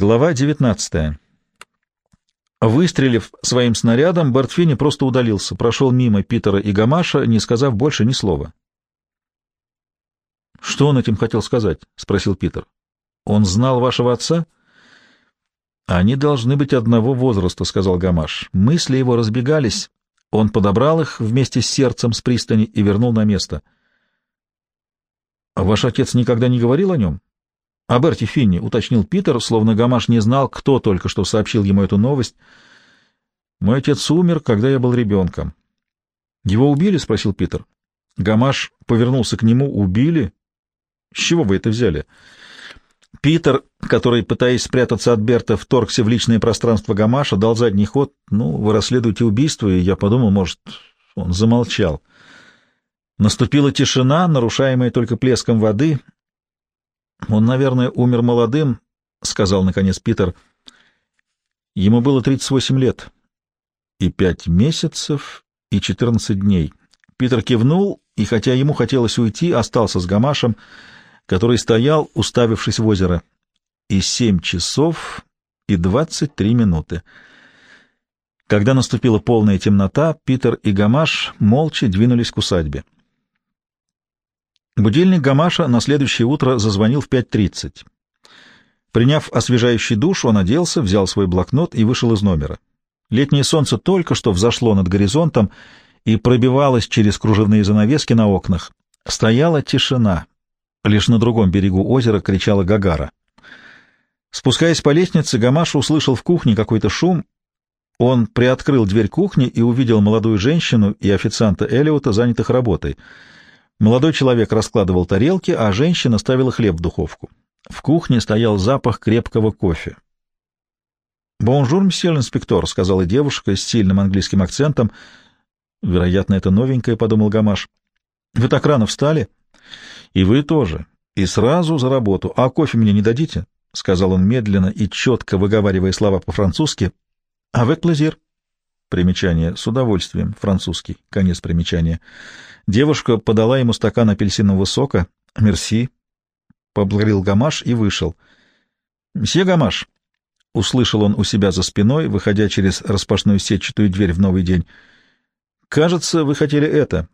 Глава 19. Выстрелив своим снарядом, Бартфини просто удалился, прошел мимо Питера и Гамаша, не сказав больше ни слова. «Что он этим хотел сказать?» — спросил Питер. «Он знал вашего отца?» «Они должны быть одного возраста», — сказал Гамаш. Мысли его разбегались. Он подобрал их вместе с сердцем с пристани и вернул на место. «Ваш отец никогда не говорил о нем?» — О Берти Финни, — уточнил Питер, словно Гамаш не знал, кто только что сообщил ему эту новость. — Мой отец умер, когда я был ребенком. — Его убили? — спросил Питер. Гамаш повернулся к нему. — Убили? — С чего вы это взяли? Питер, который, пытаясь спрятаться от Берта, вторгся в личное пространство Гамаша, дал задний ход. — Ну, вы расследуете убийство, и я подумал, может... Он замолчал. Наступила тишина, нарушаемая только плеском воды — он, наверное, умер молодым, — сказал, наконец, Питер. Ему было 38 лет. И пять месяцев, и 14 дней. Питер кивнул, и хотя ему хотелось уйти, остался с Гамашем, который стоял, уставившись в озеро. И семь часов, и двадцать три минуты. Когда наступила полная темнота, Питер и Гамаш молча двинулись к усадьбе. Будильник Гамаша на следующее утро зазвонил в 5.30. Приняв освежающий душ, он оделся, взял свой блокнот и вышел из номера. Летнее солнце только что взошло над горизонтом и пробивалось через кружевные занавески на окнах. Стояла тишина. Лишь на другом берегу озера кричала Гагара. Спускаясь по лестнице, Гамаш услышал в кухне какой-то шум. Он приоткрыл дверь кухни и увидел молодую женщину и официанта Элиота, занятых работой — Молодой человек раскладывал тарелки, а женщина ставила хлеб в духовку. В кухне стоял запах крепкого кофе. «Бонжур, мсье инспектор», — сказала девушка с сильным английским акцентом. «Вероятно, это новенькая», — подумал Гамаш. «Вы так рано встали?» «И вы тоже. И сразу за работу. А кофе мне не дадите?» — сказал он медленно и четко выговаривая слова по-французски. «Avec plaisir». Примечание. С удовольствием. Французский. Конец примечания. Девушка подала ему стакан апельсинового сока. «Мерси», — поблагодарил Гамаш и вышел. «Мсье Гамаш», — услышал он у себя за спиной, выходя через распашную сетчатую дверь в новый день. «Кажется, вы хотели это».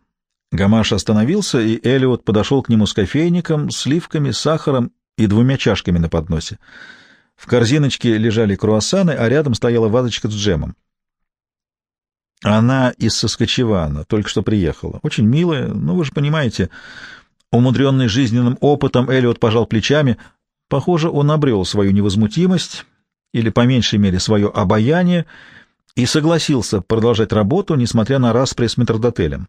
Гамаш остановился, и Элиот подошел к нему с кофейником, сливками, сахаром и двумя чашками на подносе. В корзиночке лежали круассаны, а рядом стояла вазочка с джемом. Она из Соскочевана, только что приехала. Очень милая, ну вы же понимаете. Умудренный жизненным опытом, Эллиот пожал плечами. Похоже, он обрел свою невозмутимость, или, по меньшей мере, свое обаяние, и согласился продолжать работу, несмотря на распри с метрдотелем.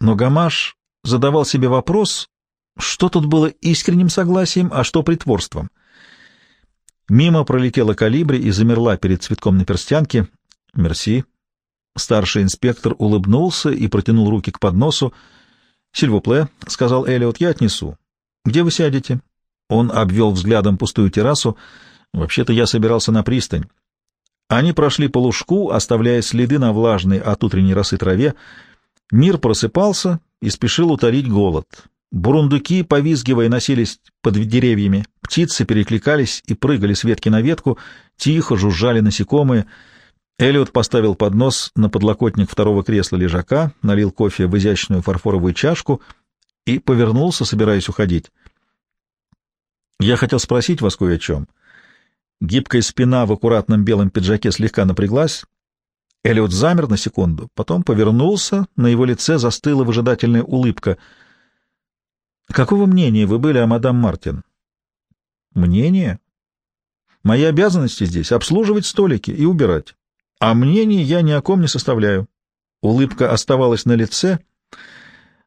Но Гамаш задавал себе вопрос, что тут было искренним согласием, а что притворством. Мимо пролетела калибри и замерла перед цветком на перстянке. «Мерси», Старший инспектор улыбнулся и протянул руки к подносу. «Сильвупле», — сказал Эллиот, — «я отнесу». «Где вы сядете?» Он обвел взглядом пустую террасу. «Вообще-то я собирался на пристань». Они прошли по лужку, оставляя следы на влажной от утренней росы траве. Мир просыпался и спешил утолить голод. Бурундуки, повизгивая, носились под деревьями. Птицы перекликались и прыгали с ветки на ветку, тихо жужжали насекомые — Эллиот поставил поднос на подлокотник второго кресла лежака, налил кофе в изящную фарфоровую чашку и повернулся, собираясь уходить. «Я хотел спросить вас кое о чем». Гибкая спина в аккуратном белом пиджаке слегка напряглась. Эллиот замер на секунду, потом повернулся, на его лице застыла выжидательная улыбка. «Какого мнения вы были о мадам Мартин?» «Мнение?» «Мои обязанности здесь — обслуживать столики и убирать. А мнений я ни о ком не составляю. Улыбка оставалась на лице,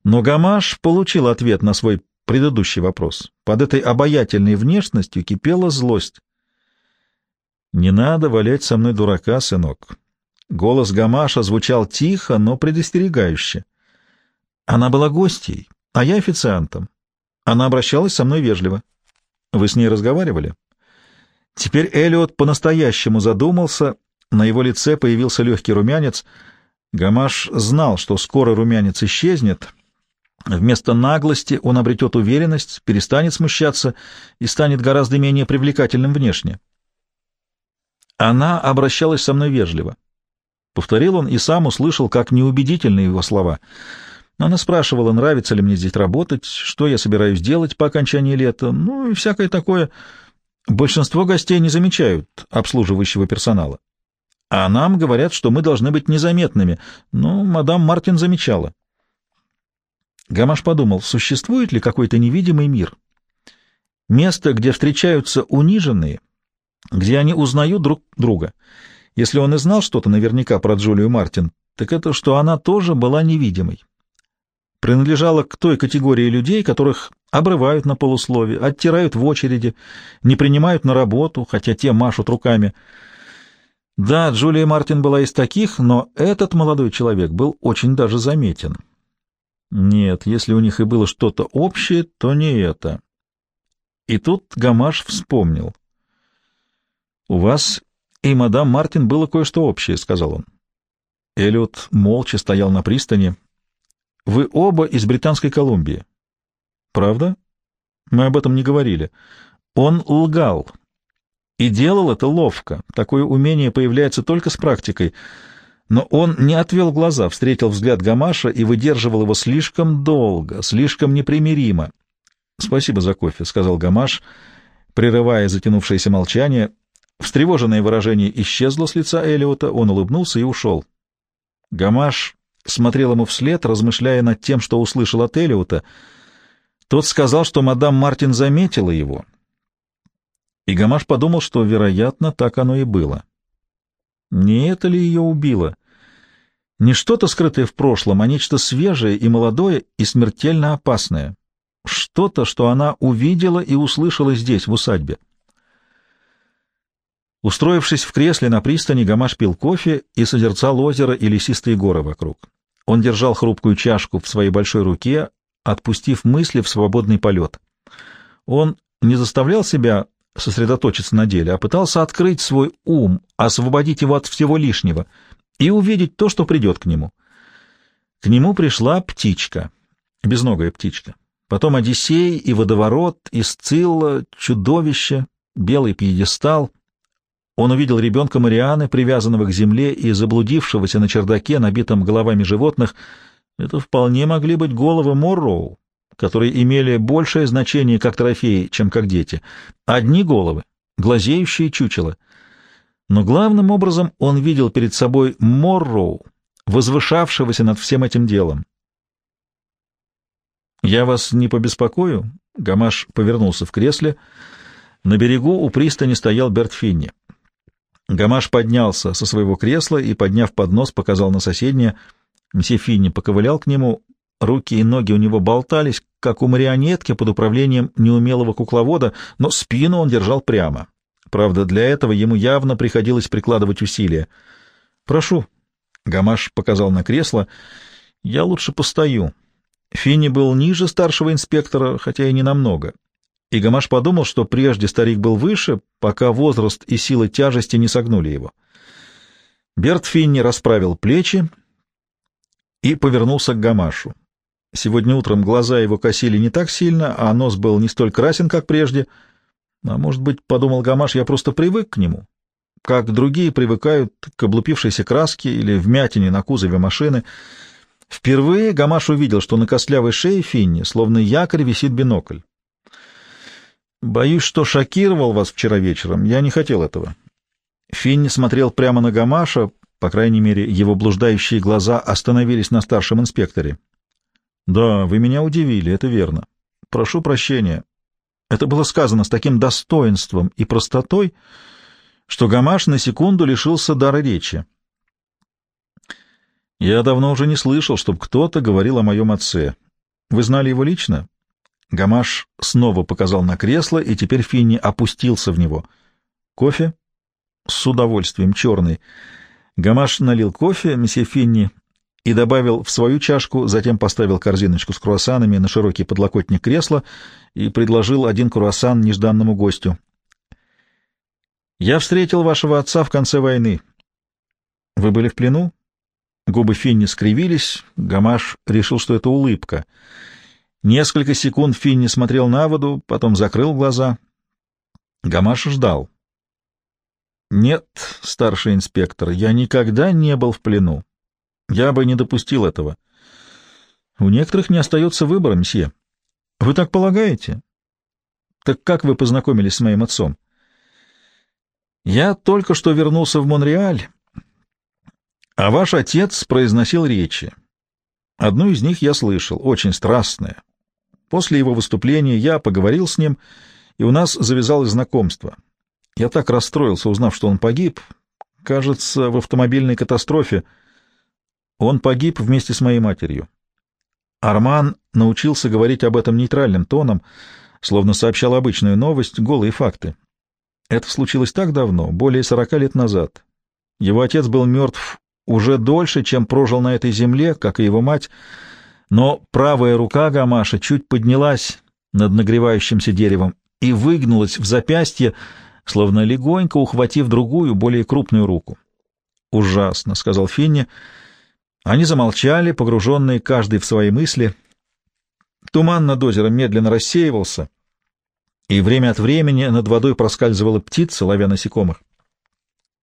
но Гамаш получил ответ на свой предыдущий вопрос. Под этой обаятельной внешностью кипела злость. «Не надо валять со мной дурака, сынок». Голос Гамаша звучал тихо, но предостерегающе. Она была гостьей, а я официантом. Она обращалась со мной вежливо. Вы с ней разговаривали? Теперь Элиот по-настоящему задумался на его лице появился легкий румянец. Гамаш знал, что скоро румянец исчезнет. Вместо наглости он обретет уверенность, перестанет смущаться и станет гораздо менее привлекательным внешне. Она обращалась со мной вежливо. Повторил он и сам услышал, как неубедительны его слова. Она спрашивала, нравится ли мне здесь работать, что я собираюсь делать по окончании лета, ну и всякое такое. Большинство гостей не замечают обслуживающего персонала. А нам говорят, что мы должны быть незаметными, но мадам Мартин замечала. Гамаш подумал, существует ли какой-то невидимый мир? Место, где встречаются униженные, где они узнают друг друга. Если он и знал что-то наверняка про Джулию Мартин, так это что она тоже была невидимой. Принадлежала к той категории людей, которых обрывают на полуслове, оттирают в очереди, не принимают на работу, хотя те машут руками. Да, Джулия Мартин была из таких, но этот молодой человек был очень даже заметен. Нет, если у них и было что-то общее, то не это. И тут Гамаш вспомнил. «У вас и мадам Мартин было кое-что общее», — сказал он. Эллиот молча стоял на пристани. «Вы оба из Британской Колумбии». «Правда? Мы об этом не говорили. Он лгал. И делал это ловко. Такое умение появляется только с практикой». Но он не отвел глаза, встретил взгляд Гамаша и выдерживал его слишком долго, слишком непримиримо. — Спасибо за кофе, — сказал Гамаш, прерывая затянувшееся молчание. Встревоженное выражение исчезло с лица Элиота, он улыбнулся и ушел. Гамаш смотрел ему вслед, размышляя над тем, что услышал от Элиота. Тот сказал, что мадам Мартин заметила его. И Гамаш подумал, что, вероятно, так оно и было. Не это ли ее убило? Не что-то скрытое в прошлом, а нечто свежее и молодое и смертельно опасное. Что-то, что она увидела и услышала здесь, в усадьбе. Устроившись в кресле на пристани, Гамаш пил кофе и созерцал озеро и лесистые горы вокруг. Он держал хрупкую чашку в своей большой руке, отпустив мысли в свободный полет. Он не заставлял себя сосредоточиться на деле, а пытался открыть свой ум, освободить его от всего лишнего и увидеть то, что придет к нему. К нему пришла птичка, безногая птичка. Потом Одиссей и водоворот, и Сцилла, чудовище, белый пьедестал. Он увидел ребенка Марианы, привязанного к земле и заблудившегося на чердаке, набитом головами животных. Это вполне могли быть головы Морроу, которые имели большее значение как трофеи, чем как дети. Одни головы, глазеющие чучела. Но главным образом он видел перед собой Морроу, возвышавшегося над всем этим делом. «Я вас не побеспокою?» Гамаш повернулся в кресле. На берегу у пристани стоял Берт Финни. Гамаш поднялся со своего кресла и, подняв поднос, показал на соседнее. Мсье Финни поковылял к нему, Руки и ноги у него болтались, как у марионетки под управлением неумелого кукловода, но спину он держал прямо. Правда, для этого ему явно приходилось прикладывать усилия. «Прошу», — Гамаш показал на кресло, — «я лучше постою». Финни был ниже старшего инспектора, хотя и не намного. И Гамаш подумал, что прежде старик был выше, пока возраст и сила тяжести не согнули его. Берт Финни расправил плечи и повернулся к Гамашу. Сегодня утром глаза его косили не так сильно, а нос был не столь красен, как прежде. А может быть, — подумал Гамаш, — я просто привык к нему, как другие привыкают к облупившейся краске или вмятине на кузове машины. Впервые Гамаш увидел, что на костлявой шее Финни словно якорь висит бинокль. «Боюсь, что шокировал вас вчера вечером. Я не хотел этого». Финни смотрел прямо на Гамаша, по крайней мере, его блуждающие глаза остановились на старшем инспекторе. Да, вы меня удивили, это верно. Прошу прощения. Это было сказано с таким достоинством и простотой, что Гамаш на секунду лишился дара речи. Я давно уже не слышал, чтобы кто-то говорил о моем отце. Вы знали его лично? Гамаш снова показал на кресло, и теперь Финни опустился в него. Кофе? С удовольствием, черный. Гамаш налил кофе, месье Финни и добавил в свою чашку, затем поставил корзиночку с круассанами на широкий подлокотник кресла и предложил один круассан нежданному гостю. «Я встретил вашего отца в конце войны. Вы были в плену?» Губы Финни скривились, Гамаш решил, что это улыбка. Несколько секунд Финни смотрел на воду, потом закрыл глаза. Гамаш ждал. Нет, старший инспектор, я никогда не был в плену. Я бы не допустил этого. У некоторых не остается выбора, мсье. Вы так полагаете? Так как вы познакомились с моим отцом? Я только что вернулся в Монреаль, а ваш отец произносил речи. Одну из них я слышал, очень страстная. После его выступления я поговорил с ним, и у нас завязалось знакомство. Я так расстроился, узнав, что он погиб. Кажется, в автомобильной катастрофе. Он погиб вместе с моей матерью. Арман научился говорить об этом нейтральным тоном, словно сообщал обычную новость, голые факты. Это случилось так давно, более сорока лет назад. Его отец был мертв уже дольше, чем прожил на этой земле, как и его мать, но правая рука Гамаша чуть поднялась над нагревающимся деревом и выгнулась в запястье, словно легонько ухватив другую, более крупную руку. «Ужасно», — сказал Финни. Они замолчали, погруженные каждый в свои мысли. Туман над озером медленно рассеивался, и время от времени над водой проскальзывала птица, ловя насекомых.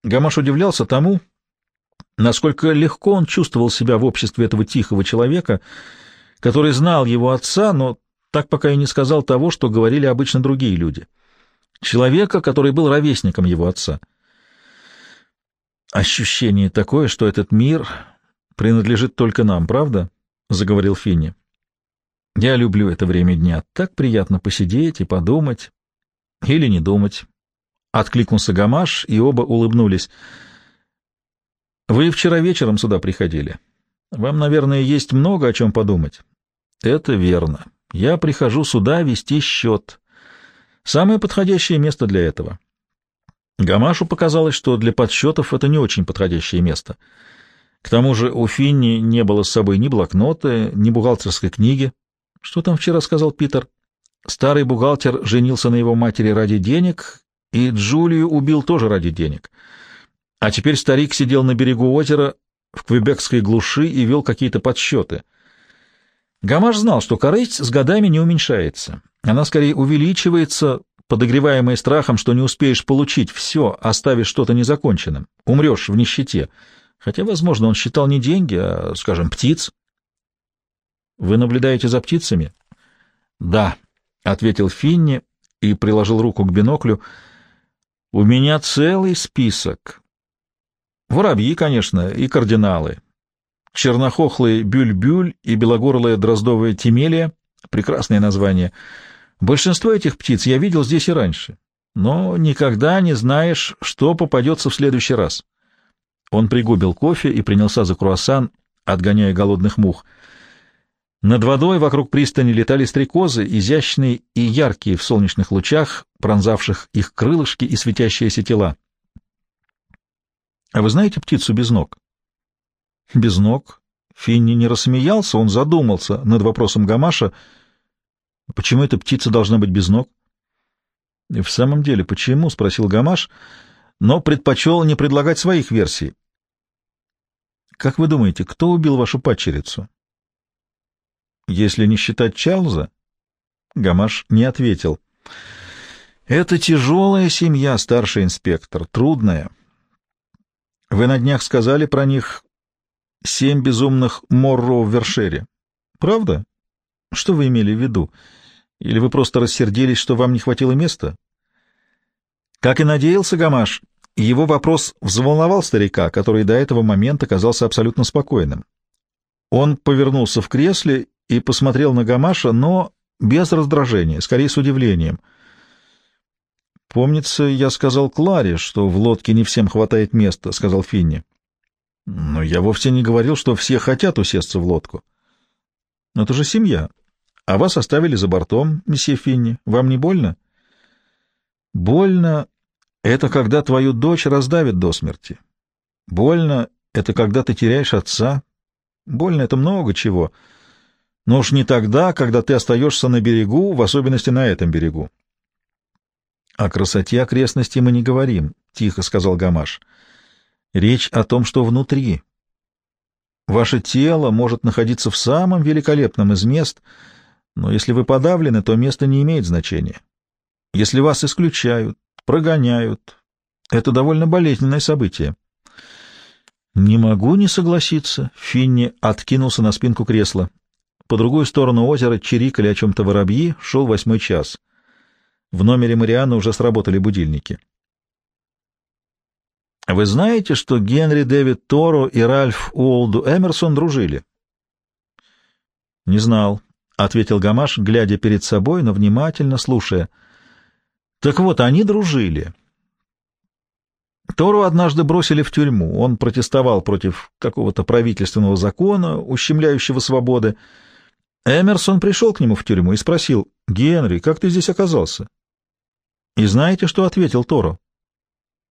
Гамаш удивлялся тому, насколько легко он чувствовал себя в обществе этого тихого человека, который знал его отца, но так пока и не сказал того, что говорили обычно другие люди. Человека, который был ровесником его отца. «Ощущение такое, что этот мир принадлежит только нам, правда?» — заговорил Финни. «Я люблю это время дня. Так приятно посидеть и подумать. Или не думать». Откликнулся Гамаш, и оба улыбнулись. Вы вчера вечером сюда приходили. Вам, наверное, есть много о чем подумать. Это верно. Я прихожу сюда вести счет. Самое подходящее место для этого. Гамашу показалось, что для подсчетов это не очень подходящее место. К тому же у Финни не было с собой ни блокнота, ни бухгалтерской книги. Что там вчера сказал Питер? Старый бухгалтер женился на его матери ради денег, и Джулию убил тоже ради денег — а теперь старик сидел на берегу озера в квебекской глуши и вел какие-то подсчеты. Гамаш знал, что корысть с годами не уменьшается. Она скорее увеличивается, подогреваемая страхом, что не успеешь получить все, оставив что-то незаконченным, умрешь в нищете. Хотя, возможно, он считал не деньги, а, скажем, птиц. «Вы наблюдаете за птицами?» «Да», — ответил Финни и приложил руку к биноклю. «У меня целый список. Воробьи, конечно, и кардиналы. Чернохохлые бюль-бюль и белогорлая дроздовая темелия — прекрасное название. Большинство этих птиц я видел здесь и раньше, но никогда не знаешь, что попадется в следующий раз. Он пригубил кофе и принялся за круассан, отгоняя голодных мух. Над водой вокруг пристани летали стрекозы, изящные и яркие в солнечных лучах, пронзавших их крылышки и светящиеся тела. А вы знаете птицу без ног? Без ног? Финни не рассмеялся, он задумался над вопросом Гамаша. Почему эта птица должна быть без ног? В самом деле, почему? — спросил Гамаш, но предпочел не предлагать своих версий. Как вы думаете, кто убил вашу падчерицу? Если не считать Чарльза? Гамаш не ответил. Это тяжелая семья, старший инспектор, трудная. Вы на днях сказали про них семь безумных Морро в Вершере. Правда? Что вы имели в виду? Или вы просто рассердились, что вам не хватило места? Как и надеялся Гамаш, его вопрос взволновал старика, который до этого момента казался абсолютно спокойным. Он повернулся в кресле и посмотрел на Гамаша, но без раздражения, скорее с удивлением — «Помнится, я сказал Кларе, что в лодке не всем хватает места», — сказал Финни. «Но я вовсе не говорил, что все хотят усесться в лодку. Но это же семья. А вас оставили за бортом, месье Финни. Вам не больно?» «Больно — это когда твою дочь раздавит до смерти. Больно — это когда ты теряешь отца. Больно — это много чего. Но уж не тогда, когда ты остаешься на берегу, в особенности на этом берегу. «О красоте окрестностей мы не говорим», — тихо сказал Гамаш. «Речь о том, что внутри. Ваше тело может находиться в самом великолепном из мест, но если вы подавлены, то место не имеет значения. Если вас исключают, прогоняют Это довольно болезненное событие. Не могу не согласиться. Финни откинулся на спинку кресла. По другую сторону озера чирикали о чем-то воробьи, шел восьмой час. В номере Марианы уже сработали будильники. Вы знаете, что Генри Дэвид Торо и Ральф Уолду Эмерсон дружили? Не знал, — ответил Гамаш, глядя перед собой, но внимательно слушая. Так вот, они дружили. Тору однажды бросили в тюрьму. Он протестовал против какого-то правительственного закона, ущемляющего свободы. Эмерсон пришел к нему в тюрьму и спросил, «Генри, как ты здесь оказался?» И знаете, что ответил Торо?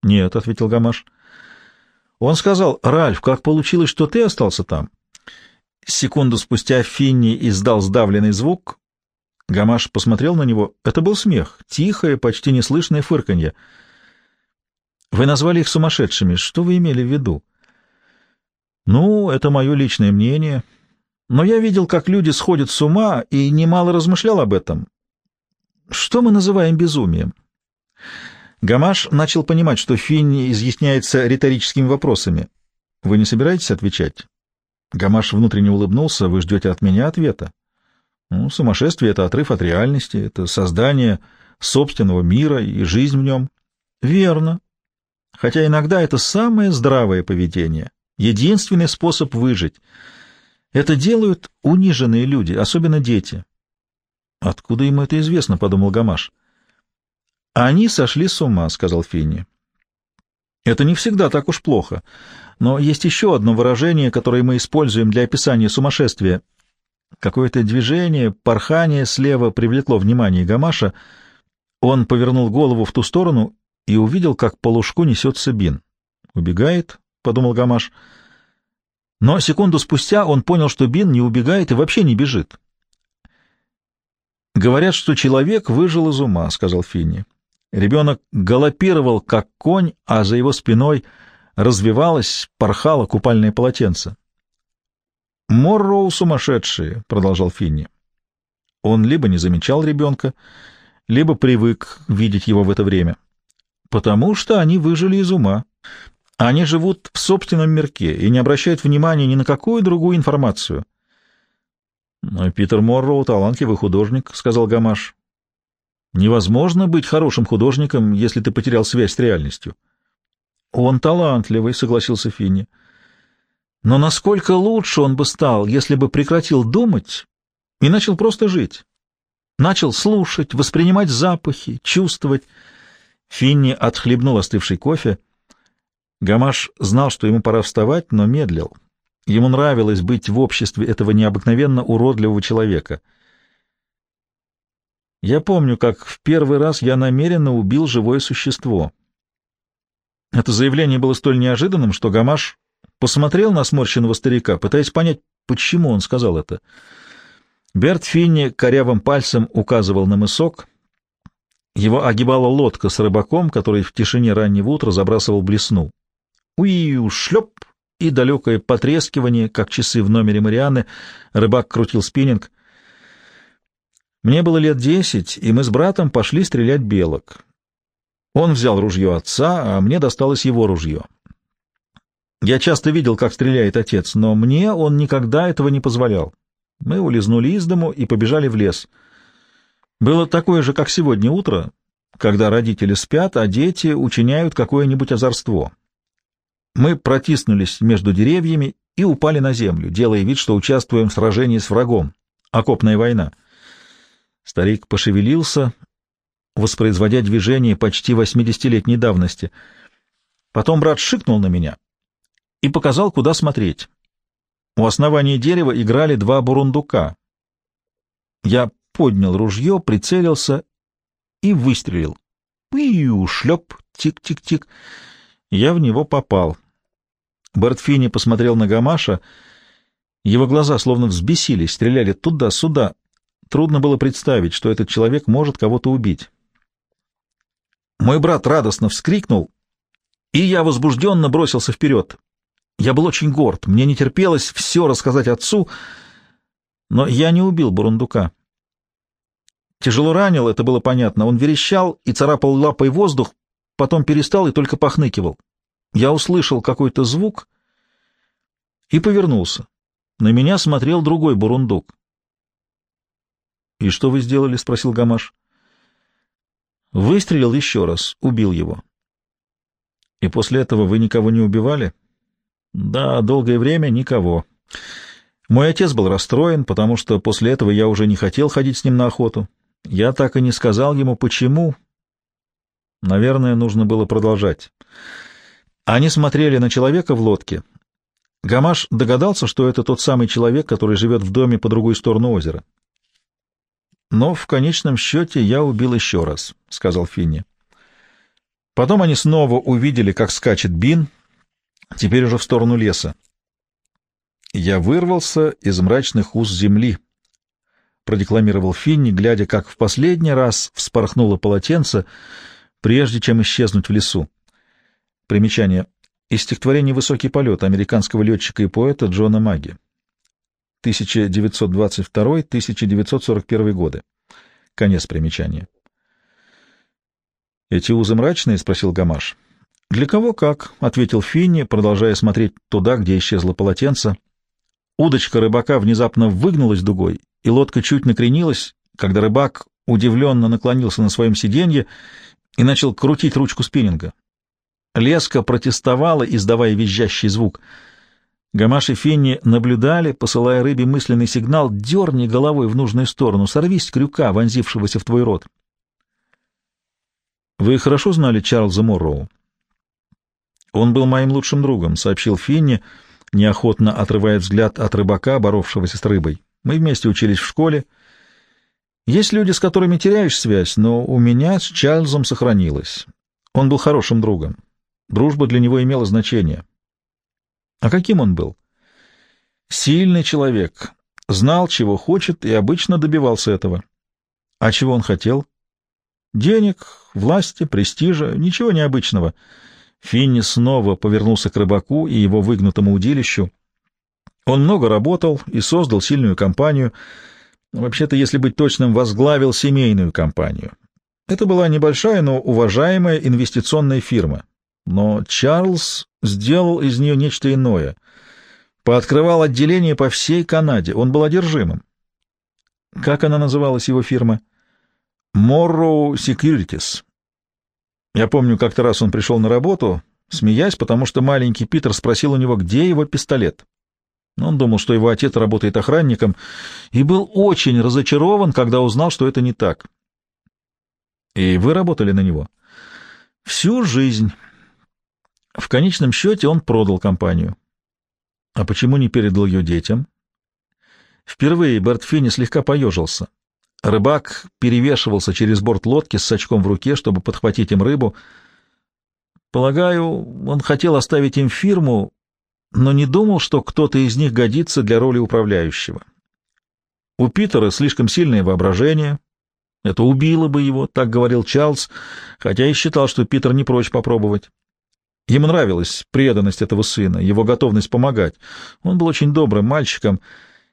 Нет, — ответил Гамаш. Он сказал, Ральф, как получилось, что ты остался там? Секунду спустя Финни издал сдавленный звук. Гамаш посмотрел на него. Это был смех, тихое, почти неслышное фырканье. Вы назвали их сумасшедшими. Что вы имели в виду? Ну, это мое личное мнение. Но я видел, как люди сходят с ума, и немало размышлял об этом. Что мы называем безумием? Гамаш начал понимать, что Финни изъясняется риторическими вопросами. «Вы не собираетесь отвечать?» Гамаш внутренне улыбнулся. «Вы ждете от меня ответа?» «Ну, сумасшествие — это отрыв от реальности, это создание собственного мира и жизнь в нем». «Верно. Хотя иногда это самое здравое поведение, единственный способ выжить. Это делают униженные люди, особенно дети». «Откуда ему это известно?» — подумал Гамаш. «Они сошли с ума», — сказал Финни. «Это не всегда так уж плохо, но есть еще одно выражение, которое мы используем для описания сумасшествия. Какое-то движение, порхание слева привлекло внимание Гамаша. Он повернул голову в ту сторону и увидел, как по лужку несется Бин. «Убегает?» — подумал Гамаш. Но секунду спустя он понял, что Бин не убегает и вообще не бежит. «Говорят, что человек выжил из ума», — сказал Финни. Ребенок галопировал, как конь, а за его спиной развивалось, порхало купальное полотенце. «Морроу сумасшедшие», — продолжал Финни. Он либо не замечал ребенка, либо привык видеть его в это время. Потому что они выжили из ума. Они живут в собственном мирке и не обращают внимания ни на какую другую информацию. «Питер Морроу — талантливый художник», — сказал Гамаш. Невозможно быть хорошим художником, если ты потерял связь с реальностью. Он талантливый, согласился Финни. Но насколько лучше он бы стал, если бы прекратил думать и начал просто жить? Начал слушать, воспринимать запахи, чувствовать. Финни отхлебнул остывший кофе. Гамаш знал, что ему пора вставать, но медлил. Ему нравилось быть в обществе этого необыкновенно уродливого человека — я помню, как в первый раз я намеренно убил живое существо. Это заявление было столь неожиданным, что Гамаш посмотрел на сморщенного старика, пытаясь понять, почему он сказал это. Берт Финни корявым пальцем указывал на мысок. Его огибала лодка с рыбаком, который в тишине раннего утра забрасывал блесну. Уию, шлеп! И далекое потрескивание, как часы в номере Марианы, рыбак крутил спиннинг. Мне было лет десять, и мы с братом пошли стрелять белок. Он взял ружье отца, а мне досталось его ружье. Я часто видел, как стреляет отец, но мне он никогда этого не позволял. Мы улизнули из дому и побежали в лес. Было такое же, как сегодня утро, когда родители спят, а дети учиняют какое-нибудь озорство. Мы протиснулись между деревьями и упали на землю, делая вид, что участвуем в сражении с врагом. Окопная война. Старик пошевелился, воспроизводя движение почти восьмидесятилетней давности. Потом брат шикнул на меня и показал, куда смотреть. У основания дерева играли два бурундука. Я поднял ружье, прицелился и выстрелил. Пью, шлеп, тик-тик-тик. Я в него попал. Берт Финни посмотрел на Гамаша. Его глаза словно взбесились, стреляли туда-сюда. Трудно было представить, что этот человек может кого-то убить. Мой брат радостно вскрикнул, и я возбужденно бросился вперед. Я был очень горд, мне не терпелось все рассказать отцу, но я не убил Бурундука. Тяжело ранил, это было понятно. Он верещал и царапал лапой воздух, потом перестал и только похныкивал. Я услышал какой-то звук и повернулся. На меня смотрел другой бурундук. — И что вы сделали? — спросил Гамаш. — Выстрелил еще раз, убил его. — И после этого вы никого не убивали? — Да, долгое время никого. Мой отец был расстроен, потому что после этого я уже не хотел ходить с ним на охоту. Я так и не сказал ему, почему. Наверное, нужно было продолжать. Они смотрели на человека в лодке. Гамаш догадался, что это тот самый человек, который живет в доме по другой сторону озера. «Но в конечном счете я убил еще раз», — сказал Финни. Потом они снова увидели, как скачет Бин, теперь уже в сторону леса. «Я вырвался из мрачных уз земли», — продекламировал Финни, глядя, как в последний раз вспорхнуло полотенце, прежде чем исчезнуть в лесу. Примечание. Из стихотворения «Высокий полет» американского летчика и поэта Джона Маги. 1922-1941 годы. Конец примечания. «Эти узы мрачные?» — спросил Гамаш. «Для кого как?» — ответил Финни, продолжая смотреть туда, где исчезло полотенце. Удочка рыбака внезапно выгнулась дугой, и лодка чуть накренилась, когда рыбак удивленно наклонился на своем сиденье и начал крутить ручку спиннинга. Леска протестовала, издавая визжащий звук — Гамаш и Финни наблюдали, посылая рыбе мысленный сигнал «Дерни головой в нужную сторону, сорвись крюка, вонзившегося в твой рот». «Вы хорошо знали Чарльза Морроу?» «Он был моим лучшим другом», — сообщил Финни, неохотно отрывая взгляд от рыбака, боровшегося с рыбой. «Мы вместе учились в школе. Есть люди, с которыми теряешь связь, но у меня с Чарльзом сохранилась. Он был хорошим другом. Дружба для него имела значение». А каким он был? Сильный человек, знал, чего хочет, и обычно добивался этого. А чего он хотел? Денег, власти, престижа, ничего необычного. Финни снова повернулся к рыбаку и его выгнутому удилищу. Он много работал и создал сильную компанию. Вообще-то, если быть точным, возглавил семейную компанию. Это была небольшая, но уважаемая инвестиционная фирма. Но Чарльз сделал из нее нечто иное. Пооткрывал отделение по всей Канаде. Он был одержимым. Как она называлась, его фирма? Morrow Securities. Я помню, как-то раз он пришел на работу, смеясь, потому что маленький Питер спросил у него, где его пистолет. Он думал, что его отец работает охранником, и был очень разочарован, когда узнал, что это не так. И вы работали на него? Всю жизнь. В конечном счете он продал компанию. А почему не передал ее детям? Впервые Берт слегка поежился. Рыбак перевешивался через борт лодки с сачком в руке, чтобы подхватить им рыбу. Полагаю, он хотел оставить им фирму, но не думал, что кто-то из них годится для роли управляющего. У Питера слишком сильное воображение. Это убило бы его, так говорил Чарльз, хотя и считал, что Питер не прочь попробовать. Ему нравилась преданность этого сына, его готовность помогать. Он был очень добрым мальчиком.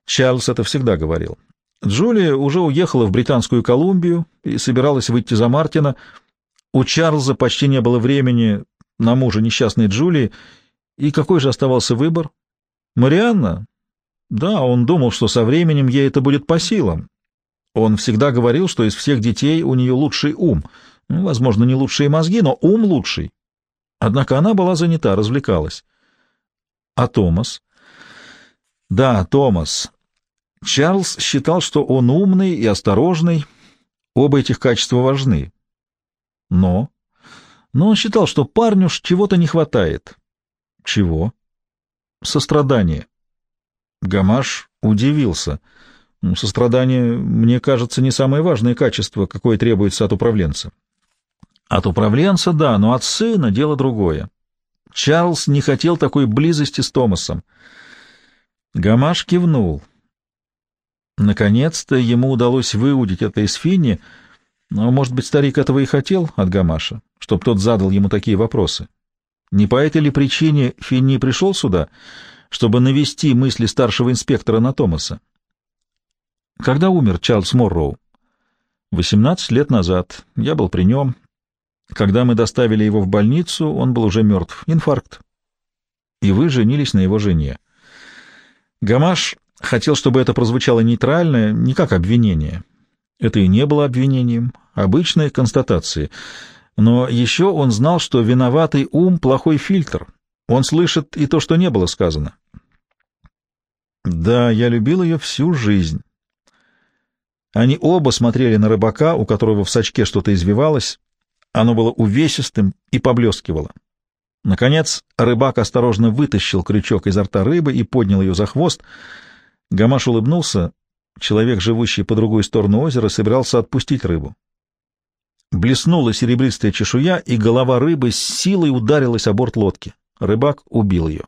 Чарльз это всегда говорил. Джулия уже уехала в Британскую Колумбию и собиралась выйти за Мартина. У Чарльза почти не было времени на мужа несчастной Джулии. И какой же оставался выбор? Марианна? Да, он думал, что со временем ей это будет по силам. Он всегда говорил, что из всех детей у нее лучший ум. Ну, возможно, не лучшие мозги, но ум лучший. Однако она была занята, развлекалась. А Томас? Да, Томас. Чарльз считал, что он умный и осторожный. Оба этих качества важны. Но... Но он считал, что парню чего-то не хватает. Чего? Сострадания. Гамаш удивился. Ну, сострадание, мне кажется, не самое важное качество, какое требуется от управленца. От управленца — да, но от сына — дело другое. Чарльз не хотел такой близости с Томасом. Гамаш кивнул. Наконец-то ему удалось выудить это из Финни, но, может быть, старик этого и хотел от Гамаша, чтобы тот задал ему такие вопросы. Не по этой ли причине Финни пришел сюда, чтобы навести мысли старшего инспектора на Томаса? Когда умер Чарльз Морроу? Восемнадцать лет назад. Я был при нем. Когда мы доставили его в больницу, он был уже мертв. Инфаркт. И вы женились на его жене. Гамаш хотел, чтобы это прозвучало нейтрально, не как обвинение. Это и не было обвинением, обычной констатацией. Но еще он знал, что виноватый ум — плохой фильтр. Он слышит и то, что не было сказано. Да, я любил ее всю жизнь. Они оба смотрели на рыбака, у которого в сачке что-то извивалось. Оно было увесистым и поблескивало. Наконец рыбак осторожно вытащил крючок изо рта рыбы и поднял ее за хвост. Гамаш улыбнулся. Человек, живущий по другой сторону озера, собирался отпустить рыбу. Блеснула серебристая чешуя, и голова рыбы с силой ударилась о борт лодки. Рыбак убил ее.